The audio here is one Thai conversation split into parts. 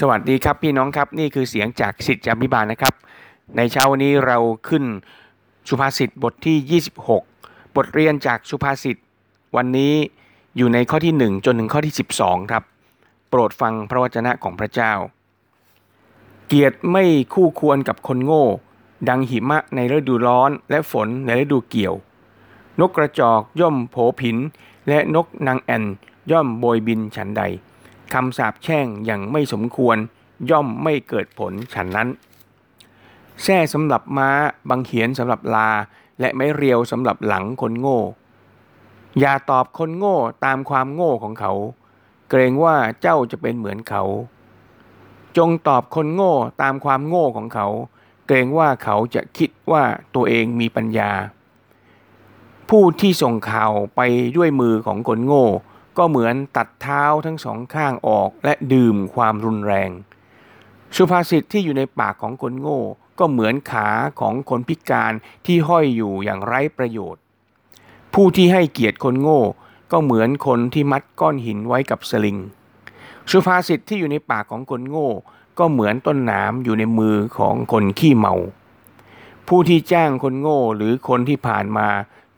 สวัสดีครับพี่น้องครับนี่คือเสียงจากสิทธิอภิบาลนะครับ ในเช้าวันนี้เราขึ้นสุภาษิตบทที่ 26 บทเรียนจากสุภาษิตวันนี้อยู่ในข้อที่ 1 จนถึงข้อที่ 12 ครับ โปรดฟังพระวจนะของพระเจ้า เกียรติไม่คู่ควรกับคนโง่ ดังหิมะในฤดูร้อนและฝนในฤดูเกี่ยว นกกระจอกย่อมโผผิน และนกนางแอ่นย่อมโบยบินฉันใด คำสาปแช่งอย่างไม่สมควรย่อมไม่เกิดผลฉันนั้นแส้สำหรับม้าบางเขียนสำหรับลา และไม้เรียวสำหรับหลังคนโง่ อย่าตอบคนโง่ตามความโง่ของเขา เกรงว่าเจ้าจะเป็นเหมือนเขา จงตอบคนโง่ตามความโง่ของเขา เกรงว่าเขาจะคิดว่าตัวเองมีปัญญา ผู้ที่ส่งข่าวไปด้วยมือของคนโง่ ก็เหมือนตัดเท้าทั้งสองข้างออกและดื่มความรุนแรง สุภาษิตที่อยู่ในปากของคนโง่ ก็เหมือนขาของคนพิการที่ห้อยอยู่อย่างไร้ประโยชน์ ผู้ที่ให้เกียรติคนโง่ ก็เหมือนคนที่มัดก้อนหินไว้กับสลิง สุภาษิตที่อยู่ในปากของคนโง่ ก็เหมือนต้นหนามอยู่ในมือของคนขี้เมา ผู้ที่จ้างคนโง่หรือคนที่ผ่านมา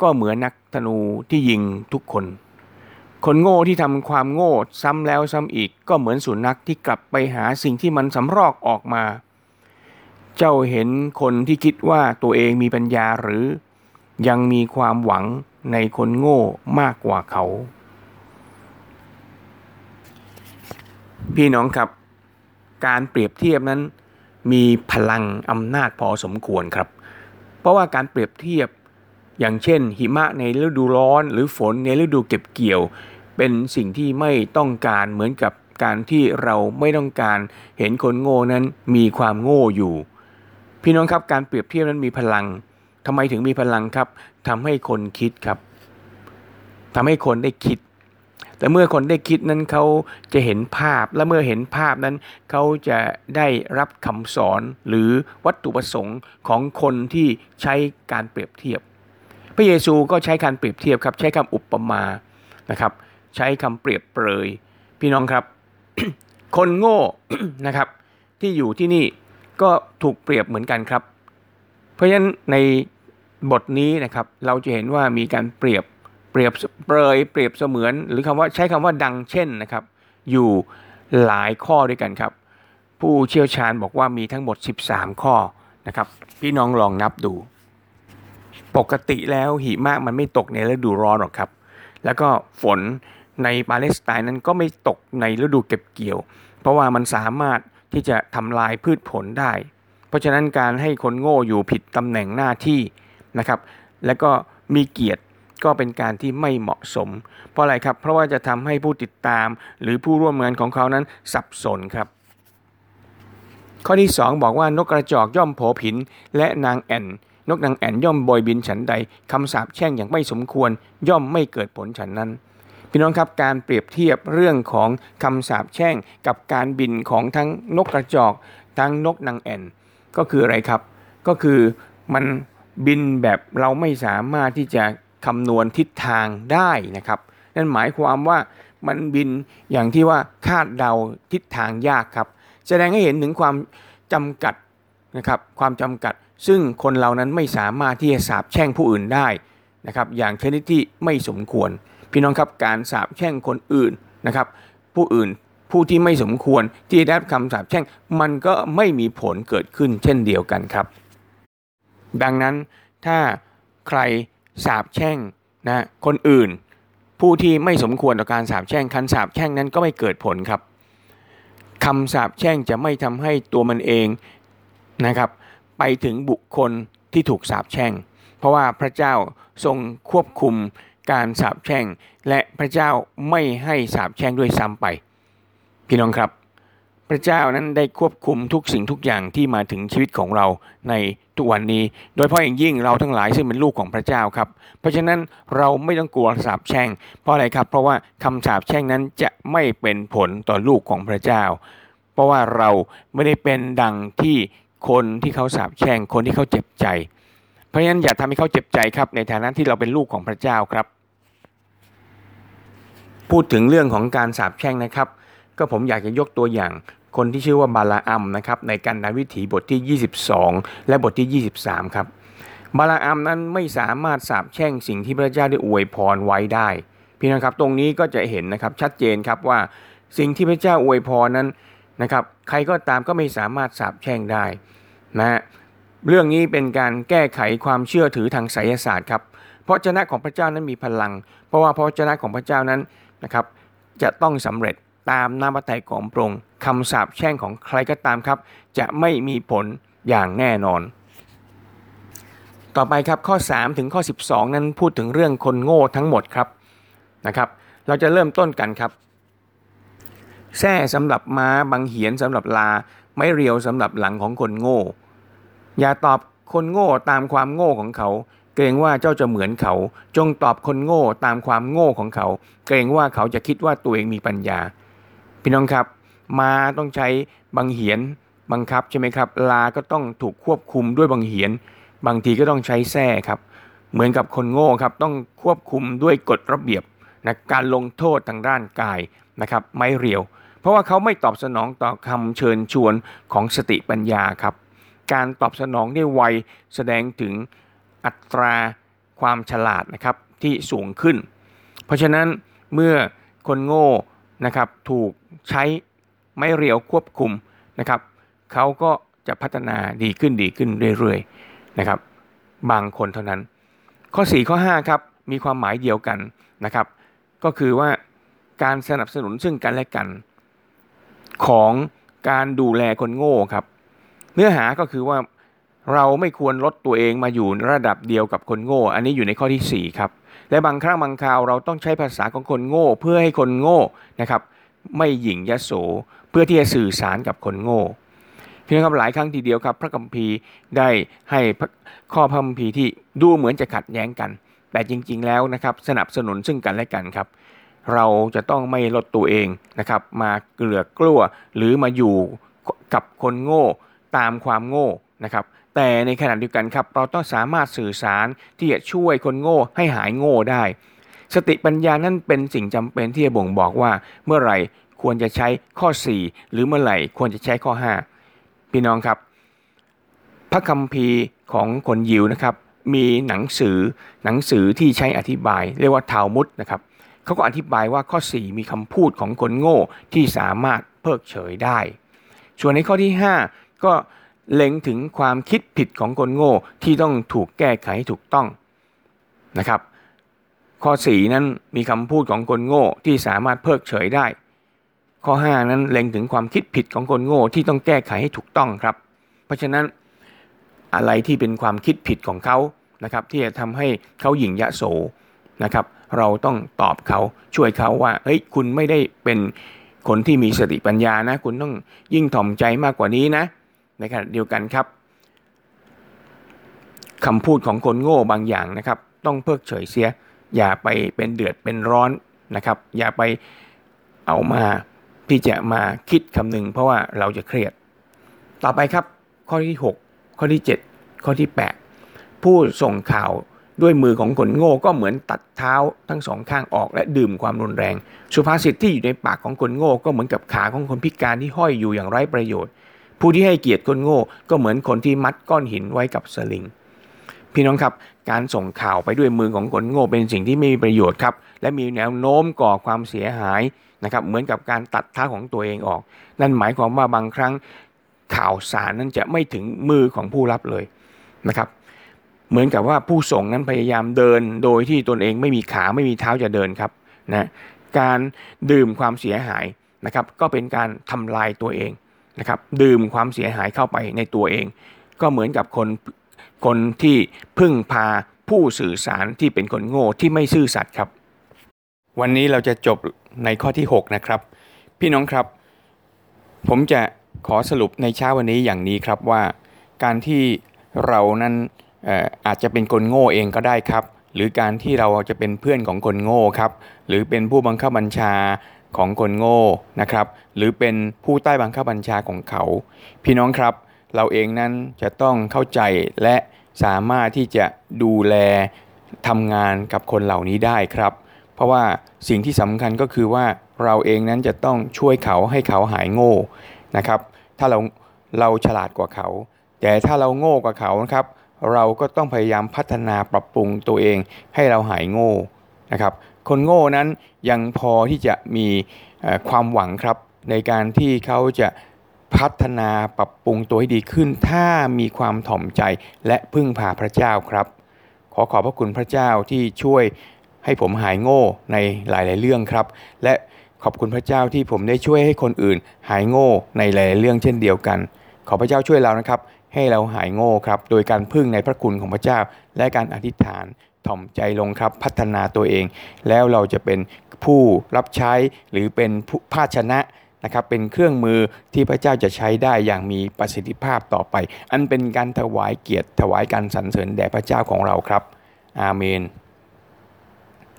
ก็เหมือนนักธนูที่ยิงทุกคน คนโง่ที่ทำความโง่ซ้ำแล้วซ้ำอีกก็เหมือนสุนัขที่กลับไปหาสิ่งที่มันสำรอกออกมา เจ้าเห็นคนที่คิดว่าตัวเองมีปัญญาหรือ ยังมีความหวังในคนโง่มากกว่าเขา พี่น้องครับ การเปรียบเทียบนั้น มีพลังอำนาจพอสมควรครับ เพราะว่าการเปรียบเทียบอย่างเช่นหิมะในฤดูร้อนหรือฝนในฤดูเก็บเกี่ยว เป็นสิ่งที่ไม่ต้องการเหมือนกับการที่เราไม่ต้องการเห็นคนโง่นั้นมีความโง่อยู่ พี่น้องครับการเปรียบเทียบนั้นมีพลังทำไมถึงมีพลังครับทำให้คนคิดครับทำให้คนได้คิด แต่เมื่อคนได้คิดนั้นเขาจะเห็นภาพ และเมื่อเห็นภาพนั้นเขาจะได้รับคำสอนหรือวัตถุประสงค์ของคนที่ใช้การเปรียบเทียบ พระเยซูก็ใช้การเปรียบเทียบครับ ใช้คำอุปมานะครับ ใช้คำเปรียบเปรย พี่น้องครับ คนโง่นะครับ ที่อยู่ที่นี่ก็ถูกเปรียบเหมือนกันครับ เพราะฉะนั้นในบทนี้นะครับ เราจะเห็นว่ามีการเปรียบเปรียบเปรย เปรียบเสมือน หรือคำว่าใช้คำว่าดังเช่นนะครับ อยู่หลายข้อด้วยกันครับ ผู้เชี่ยวชาญบอกว่ามีทั้งหมด 13 ข้อนะครับ พี่น้องลองนับดู ปกติแล้วหิมะมันไม่ตกในฤดูร้อนหรอกครับ แล้วก็ฝน ในปาเลสไตน์นั้นก็ไม่ตกในฤดูเก็บเกี่ยว เพราะว่ามันสามารถที่จะทำลายพืชผลได้ เพราะฉะนั้นการให้คนโง่อยู่ผิดตำแหน่งหน้าที่นะครับ แล้วก็มีเกียรติก็เป็นการที่ไม่เหมาะสม เพราะอะไรครับ เพราะว่าจะทำให้ผู้ติดตามหรือผู้ร่วมงานของเขานั้นสับสนครับ ข้อที่ 2 บอกว่านกกระจอกย่อมโผผิน และนางแอ่นนกนางแอ่นย่อมบอยบินฉันใดคำสาปแช่งอย่างไม่สมควร ย่อมไม่เกิดผลฉันนั้น พี่น้องครับการเปรียบเทียบเรื่องของคำสาปแช่งกับการบินของทั้งนกกระจอก ทั้งนกนางแอ่น ก็คืออะไรครับ ก็คือมันบินแบบเราไม่สามารถที่จะคำนวณทิศทางได้นะครับ นั่นหมายความว่ามันบินอย่างที่ว่าคาดเดาทิศทางยากครับ แสดงให้เห็นถึงความจำกัดนะครับความจำกัดซึ่งคนเรานั้นไม่สามารถที่จะสาบแช่งผู้อื่นได้นะครับอย่างชนิดที่ไม่สมควร พี่น้องครับการสาบแช่งคนอื่นนะครับ ผู้อื่นผู้ที่ไม่สมควรที่ได้รับคำสาบแช่ง มันก็ไม่มีผลเกิดขึ้นเช่นเดียวกันครับ ดังนั้นถ้าใครสาบแช่งนะคนอื่น ผู้ที่ไม่สมควรต่อการสาบแช่งคันสาบแช่งนั้นก็ไม่เกิดผลครับคำสาบแช่งจะไม่ทำให้ตัวมันเองนะครับ ไปถึงบุคคลที่ถูกสาปแช่ง เพราะว่าพระเจ้าทรงควบคุม การสาปแช่ง และพระเจ้าไม่ให้สาปแช่งด้วยซ้ำไป พี่น้องครับ พระเจ้านั้นได้ควบคุมทุกสิ่งทุกอย่างที่มาถึงชีวิตของเราในทุกวันนี้ โดยเฉพาะอย่างยิ่งเราทั้งหลายซึ่งเป็นลูกของพระเจ้าครับ เพราะฉะนั้นเราไม่ต้องกลัวสาปแช่ง เพราะอะไรครับ เพราะว่าคำสาปแช่งนั้นจะไม่เป็นผลต่อลูกของพระเจ้า เพราะว่าเราไม่ได้เป็นดังที่คนที่เขาสาบแช่งคนที่เขาเจ็บใจ เพราะฉะนั้นอย่าทำให้เขาเจ็บใจครับในฐานะที่เราเป็นลูกของพระเจ้าครับ พูดถึงเรื่องของการสาบแช่งนะครับ ก็ผมอยากจะยกตัวอย่างคนที่ชื่อว่าบาลาอัมนะครับในการนาวิถีบทที่ 22 และบทที่ 23 ครับ บาลาอัมนั้นไม่สามารถสาบแช่งสิ่งที่พระเจ้าได้อวยพรไว้ได้ พี่น้องครับตรงนี้ก็จะเห็นนะครับชัดเจนครับว่าสิ่งที่พระเจ้าอวยพรนั้นนะครับ ใครก็ตามก็ไม่สามารถสาบแช่งได้นะเรื่องนี้เป็นการแก้ไขความเชื่อถือทางไสยศาสตร์ครับ เพราะเจ้าของพระเจ้านั้นมีพลัง เพราะว่าพระเจ้าของพระเจ้านั้น นะครับจะต้องสำเร็จตามน้ำพระทัยของพระองค์คำสาปแช่งของใครก็ตามครับ จะไม่มีผลอย่างแน่นอน ต่อไปครับข้อ 3 ถึงข้อ 12 นั้นพูดถึงเรื่องคนโง่ทั้งหมดครับนะครับเราจะเริ่มต้นกันครับแส้สำหรับม้าบางเหียนสำหรับลาไม้เรียวสำหรับหลังของคนโง่ อย่าตอบคนโง่ตามความโง่ของเขา เกรงว่าเจ้าจะเหมือนเขา จงตอบคนโง่ตามความโง่ของเขา เกรงว่าเขาจะคิดว่าตัวเองมีปัญญา พี่น้องครับ มาต้องใช้บางเหียนบังคับใช่ไหมครับ ลาก็ต้องถูกควบคุมด้วยบางเหียน บางทีก็ต้องใช้แส้ครับ เหมือนกับคนโง่ครับต้องควบคุมด้วยกฎระเบียบนะการลงโทษทางด้านกายนะครับ ไม้เรียว เพราะว่าเขาไม่ตอบสนองต่อคำเชิญชวนของสติปัญญาครับ การตอบสนองได้ไวแสดงถึง อัตราความฉลาดนะครับที่สูงขึ้น เพราะฉะนั้นเมื่อคนโง่นะครับถูกใช้ไม้เรียวควบคุมนะครับเขาก็จะพัฒนาดีขึ้นดีขึ้นเรื่อยๆนะครับบางคนเท่านั้น ข้อ 4 ข้อ5ครับมีความหมายเดียวกันนะครับก็คือว่าการสนับสนุนซึ่งกันและกัน ของการดูแลคนโง่ครับ เนื้อหาก็คือว่า เราไม่ควรลดตัวเองมาอยู่ระดับเดียวกับคนโง่ อันนี้อยู่ในข้อที่ 4 ครับ และบางครั้งบางคราวเราต้องใช้ภาษาของคนโง่ เพื่อให้คนโง่นะครับ ไม่หยิ่งยโสเพื่อที่จะสื่อสารกับคนโง่พี่น้องครับหลายครั้งทีเดียวครับ พระคัมภีร์ได้ให้ข้อพระคัมภีร์ที่ดูเหมือนจะขัดแย้งกัน แต่จริง ๆ แล้วนะครับสนับสนุนซึ่งกันและกันครับ เราจะต้องไม่ลดตัวเองนะครับ มาเกลือกลั้วหรือมาอยู่กับคนโง่ตามความโง่นะครับ แต่ในขณะเดียวกันครับเราต้องสามารถสื่อสารที่จะช่วยคนโง่ให้หายโง่ได้ สติปัญญานั้นเป็นสิ่งจำเป็นที่จะบ่งบอกว่า เมื่อไหร่ควรจะใช้ข้อ 4 หรือเมื่อไหร่ควรจะใช้ข้อ 5 พี่น้องครับ พระคัมภีร์ของคนยิวนะครับ มีหนังสือหนังสือที่ใช้อธิบาย เรียกว่าทาวมุดนะครับเขาก็อธิบายว่าข้อ 4 มีคำพูดของคนโง่ที่สามารถเพิกเฉยได้ ส่วนในข้อที่ 5 ก็ เล็งถึงความคิดผิดของคนโง่ที่ต้องถูกแก้ไขถูกต้องนะครับ ข้อ 4 นั้นมีคำพูดของคนโง่ที่สามารถเพิกเฉยได้ ข้อ 5 นั้นเล็งถึงความคิดผิดของคนโง่ที่ต้องแก้ไขให้ถูกต้องครับ เพราะฉะนั้นอะไรที่เป็นความคิดผิดของเขานะครับ ที่จะทำให้เขาหยิ่งยะโสนะครับ เราต้องตอบเขาช่วยเขาว่าเฮ้ยคุณไม่ได้เป็นคนที่มีสติปัญญานะ คุณต้องยิ่งถ่อมใจมากกว่านี้นะ ในขณะเดียวกันครับคำพูดของคนโง่บางอย่างนะครับ ต้องเพิกเฉยเสีย อย่าไปเป็นเดือดเป็นร้อนนะครับ อย่าไปเอามาที่จะมาคิดคำหนึ่งเพราะว่าเราจะเครียด ต่อไปครับ ข้อที่ 6 ข้อที่ 7 ข้อที่ 8 ผู้ส่งข่าวด้วยมือของคนโง่ก็เหมือนตัดเท้าทั้งสองข้างออกและดื่มความรุนแรง สุภาษิตที่อยู่ในปากของคนโง่ก็เหมือนกับขาของคนพิการที่ห้อยอยู่อย่างไร้ประโยชน์ ผู้ที่ให้เกียรติคนโง่ก็เหมือนคนที่มัดก้อนหินไว้กับสลิง พี่น้องครับ การส่งข่าวไปด้วยมือของคนโง่เป็นสิ่งที่ไม่มีประโยชน์ครับ และมีแนวโน้มก่อความเสียหายนะครับ เหมือนกับการตัดท้าของตัวเองออก นั่นหมายความว่าบางครั้งข่าวสารนั้นจะไม่ถึงมือของผู้รับเลยนะครับ เหมือนกับว่าผู้ส่งนั้นพยายามเดิน โดยที่ตนเองไม่มีขาไม่มีเท้าจะเดินครับนะการดื่มความเสียหายนะครับ ก็เป็นการทำลายตัวเอง นะครับดื่มความเสียหายเข้าไปในตัวเอง ก็เหมือนกับคนคนที่พึ่งพาผู้สื่อสารที่เป็นคนโง่ที่ไม่ซื่อสัตย์ครับ วันนี้เราจะจบในข้อที่ 6 นะครับ พี่น้องครับ ผมจะขอสรุปในเช้าวันนี้อย่างนี้ครับว่า การที่เรานั้นอาจจะเป็นคนโง่เองก็ได้ครับ หรือการที่เราจะเป็นเพื่อนของคนโง่ครับ หรือเป็นผู้บังคับบัญชา ของคนโง่นะครับหรือเป็นผู้ใต้บังคับบัญชาของเขา พี่น้องครับ เราเองนั้นจะต้องเข้าใจและสามารถที่จะดูแลทำงานกับคนเหล่านี้ได้ครับ เพราะว่าสิ่งที่สำคัญก็คือว่าเราเองนั้นจะต้องช่วยเขาให้เขาหายโง่นะครับ ถ้าเราเราฉลาดกว่าเขา แต่ถ้าเราโง่กว่าเขานะครับ เราก็ต้องพยายามพัฒนาปรับปรุงตัวเองให้เราหายโง่นะครับ คนโง่นั้นยังพอที่จะมีความหวังครับในการที่เขาจะพัฒนาปรับปรุงตัวให้ดีขึ้น ถ้ามีความถ่อมใจและพึ่งพาพระเจ้าครับ ขอขอบพระคุณพระเจ้าที่ช่วยให้ผมหายโง่ในหลาย ๆ เรื่องครับ และขอบคุณพระเจ้าที่ผมได้ช่วยให้คนอื่น หายโง่ในหลาย ๆ เรื่องเช่นเดียวกัน ขอพระเจ้าช่วยเรานะครับ ให้เราหายโง่ครับ โดยการพึ่งในพระคุณของพระเจ้าและการอธิษฐาน ถ่อมใจลงครับพัฒนาตัวเอง แล้วเราจะเป็นผู้รับใช้หรือเป็นผู้ภาชนะนะครับเป็นเครื่องมือที่พระเจ้าจะใช้ได้อย่างมีประสิทธิภาพต่อไป อันเป็นการถวายเกียรติถวายการสรรเสริญแด่พระเจ้าของเราครับ อาเมน